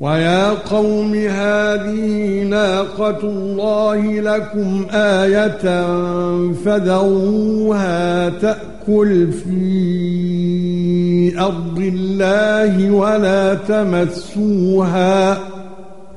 وَيَا قَوْمِ هَذِهِ نَاقَةُ اللَّهِ لَكُمْ آيَةً فَذَرُوهَا تَأْكُلْ فِي أَرْضِ اللَّهِ وَلَا تَمَسُّوهَا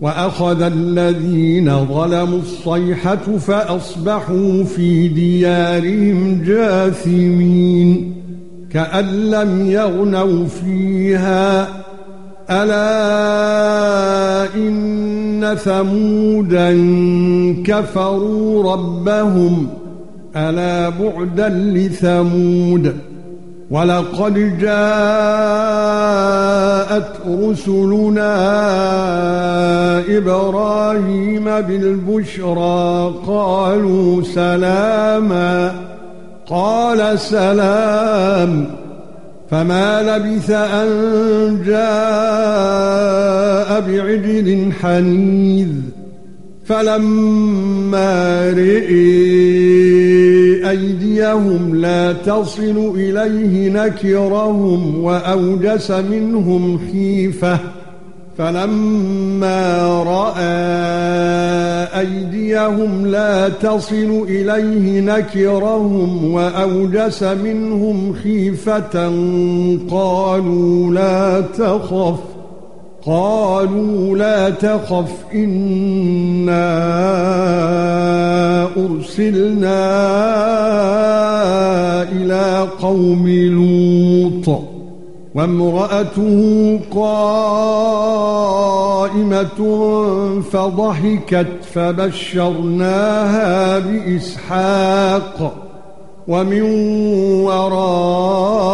وأخذ الذين ظلموا الصيحة فأصبحوا في ديارهم جاثمين كأن لم يغنوا فيها. ألا إن ثمودا كفروا ربهم. ألا بعدا لثمود. ولقد جاءت رسلنا إبراهيم بالبشرى قالوا سلاما قال سلام فما لبث أن جاء بعجل حنيذ فلما رئي أيديهم لا تصل إليه نكرهم وأوجس منهم خيفه فلما رأى أيديهم لا تصل إليه نكرهم وأوجس منهم خيفه قالوا لا تخف. قالوا لا تخف إنا أرسلنا إلى قوم لوط. وامرأته قائمة فضحكت فبشرناها بإسحاق. ومن وراء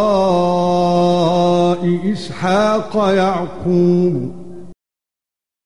إسحاق يعقوب